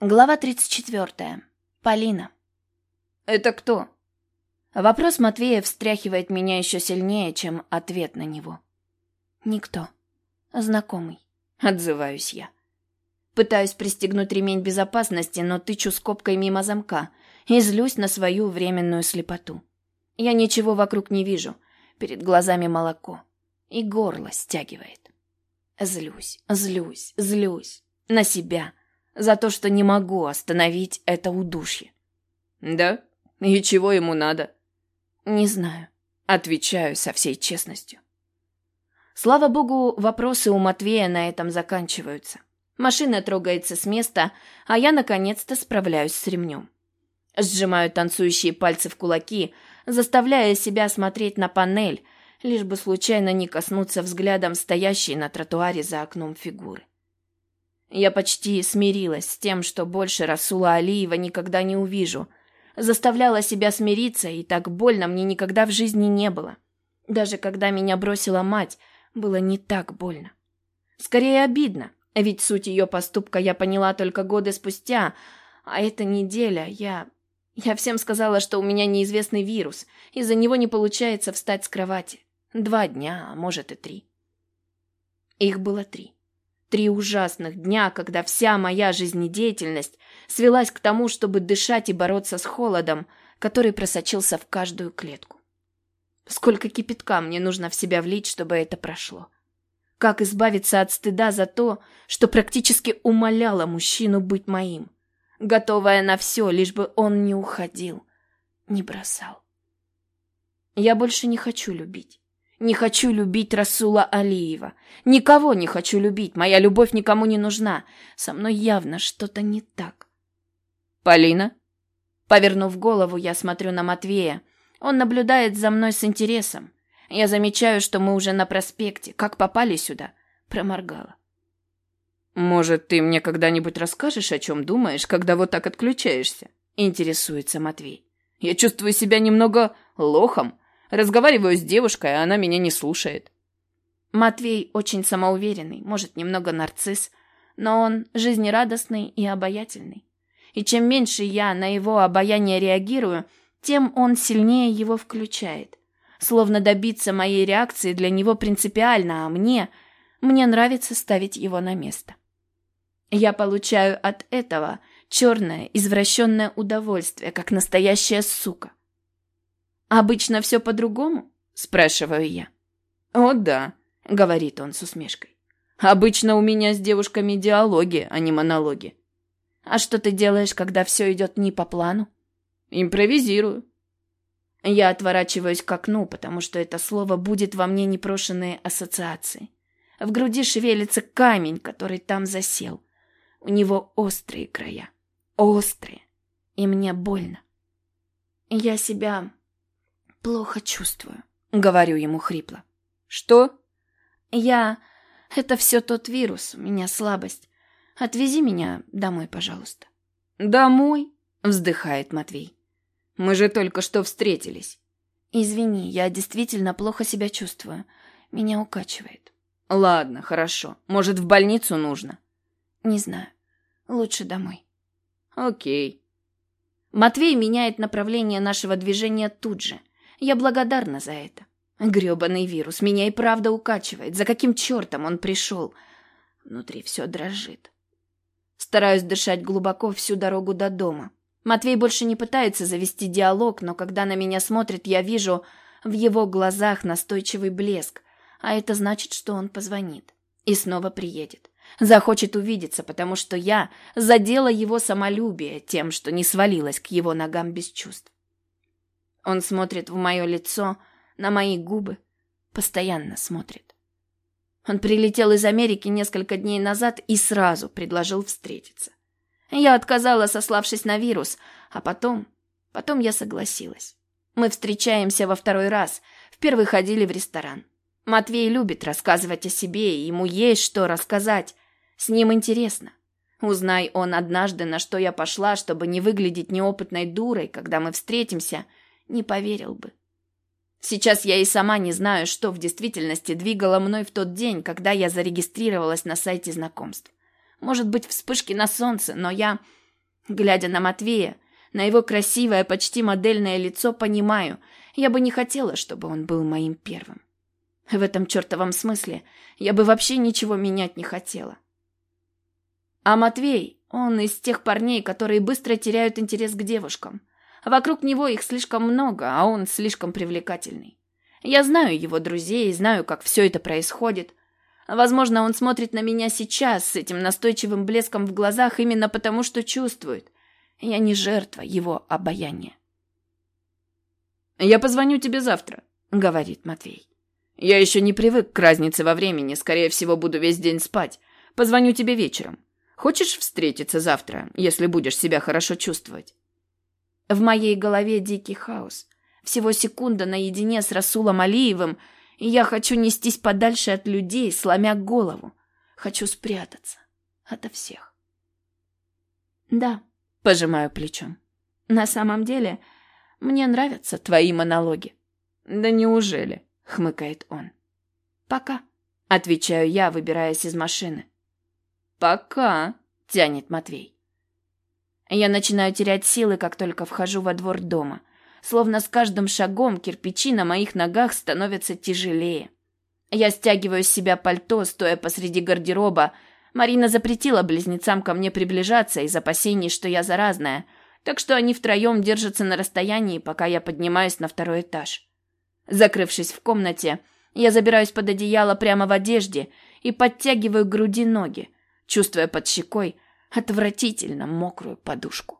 Глава 34. Полина. «Это кто?» Вопрос Матвея встряхивает меня еще сильнее, чем ответ на него. «Никто. Знакомый», — отзываюсь я. Пытаюсь пристегнуть ремень безопасности, но тычу скобкой мимо замка и злюсь на свою временную слепоту. Я ничего вокруг не вижу, перед глазами молоко, и горло стягивает. Злюсь, злюсь, злюсь. На себя, за то, что не могу остановить это удушье. Да? И чего ему надо? Не знаю. Отвечаю со всей честностью. Слава богу, вопросы у Матвея на этом заканчиваются. Машина трогается с места, а я наконец-то справляюсь с ремнем. Сжимаю танцующие пальцы в кулаки, заставляя себя смотреть на панель, лишь бы случайно не коснуться взглядом стоящей на тротуаре за окном фигуры. Я почти смирилась с тем, что больше Расула Алиева никогда не увижу. Заставляла себя смириться, и так больно мне никогда в жизни не было. Даже когда меня бросила мать, было не так больно. Скорее обидно, ведь суть ее поступка я поняла только годы спустя, а эта неделя я... Я всем сказала, что у меня неизвестный вирус, из-за него не получается встать с кровати. Два дня, а может и три. Их было три. Три ужасных дня, когда вся моя жизнедеятельность свелась к тому, чтобы дышать и бороться с холодом, который просочился в каждую клетку. Сколько кипятка мне нужно в себя влить, чтобы это прошло. Как избавиться от стыда за то, что практически умоляла мужчину быть моим, готовая на все, лишь бы он не уходил, не бросал. Я больше не хочу любить. Не хочу любить Расула Алиева. Никого не хочу любить. Моя любовь никому не нужна. Со мной явно что-то не так. Полина? Повернув голову, я смотрю на Матвея. Он наблюдает за мной с интересом. Я замечаю, что мы уже на проспекте. Как попали сюда? Проморгала. Может, ты мне когда-нибудь расскажешь, о чем думаешь, когда вот так отключаешься? Интересуется Матвей. Я чувствую себя немного лохом. Разговариваю с девушкой, а она меня не слушает. Матвей очень самоуверенный, может, немного нарцисс, но он жизнерадостный и обаятельный. И чем меньше я на его обаяние реагирую, тем он сильнее его включает. Словно добиться моей реакции для него принципиально, а мне... Мне нравится ставить его на место. Я получаю от этого черное, извращенное удовольствие, как настоящая сука. «Обычно все по-другому?» – спрашиваю я. «О, да», – говорит он с усмешкой. «Обычно у меня с девушками диалоги, а не монологи». «А что ты делаешь, когда все идет не по плану?» «Импровизирую». Я отворачиваюсь к окну, потому что это слово будет во мне непрошенные ассоциации. В груди шевелится камень, который там засел. У него острые края. Острые. И мне больно. Я себя плохо чувствую», — говорю ему хрипло. «Что?» «Я... Это все тот вирус, у меня слабость. Отвези меня домой, пожалуйста». «Домой?» — вздыхает Матвей. «Мы же только что встретились». «Извини, я действительно плохо себя чувствую. Меня укачивает». «Ладно, хорошо. Может, в больницу нужно?» «Не знаю. Лучше домой». «Окей». Матвей меняет направление нашего движения тут же. Я благодарна за это. Грёбаный вирус меня и правда укачивает. За каким чертом он пришел? Внутри все дрожит. Стараюсь дышать глубоко всю дорогу до дома. Матвей больше не пытается завести диалог, но когда на меня смотрит, я вижу в его глазах настойчивый блеск, а это значит, что он позвонит и снова приедет. Захочет увидеться, потому что я задела его самолюбие тем, что не свалилась к его ногам без чувств. Он смотрит в мое лицо, на мои губы. Постоянно смотрит. Он прилетел из Америки несколько дней назад и сразу предложил встретиться. Я отказала, сославшись на вирус, а потом... Потом я согласилась. Мы встречаемся во второй раз. В первый ходили в ресторан. Матвей любит рассказывать о себе, и ему есть что рассказать. С ним интересно. Узнай он однажды, на что я пошла, чтобы не выглядеть неопытной дурой, когда мы встретимся — не поверил бы. Сейчас я и сама не знаю, что в действительности двигало мной в тот день, когда я зарегистрировалась на сайте знакомств. Может быть, вспышки на солнце, но я... Глядя на Матвея, на его красивое, почти модельное лицо, понимаю, я бы не хотела, чтобы он был моим первым. В этом чертовом смысле я бы вообще ничего менять не хотела. А Матвей, он из тех парней, которые быстро теряют интерес к девушкам. Вокруг него их слишком много, а он слишком привлекательный. Я знаю его друзей, знаю, как все это происходит. Возможно, он смотрит на меня сейчас с этим настойчивым блеском в глазах именно потому, что чувствует. Я не жертва его обаяния. «Я позвоню тебе завтра», — говорит Матвей. «Я еще не привык к разнице во времени, скорее всего, буду весь день спать. Позвоню тебе вечером. Хочешь встретиться завтра, если будешь себя хорошо чувствовать?» В моей голове дикий хаос. Всего секунда наедине с Расулом Алиевым, и я хочу нестись подальше от людей, сломя голову. Хочу спрятаться ото всех. Да, пожимаю плечом. На самом деле, мне нравятся твои монологи. Да неужели? хмыкает он. Пока, отвечаю я, выбираясь из машины. Пока, тянет Матвей. Я начинаю терять силы, как только вхожу во двор дома. Словно с каждым шагом кирпичи на моих ногах становятся тяжелее. Я стягиваю с себя пальто, стоя посреди гардероба. Марина запретила близнецам ко мне приближаться из опасений, что я заразная, так что они втроем держатся на расстоянии, пока я поднимаюсь на второй этаж. Закрывшись в комнате, я забираюсь под одеяло прямо в одежде и подтягиваю к груди ноги, чувствуя под щекой отвратительно мокрую подушку.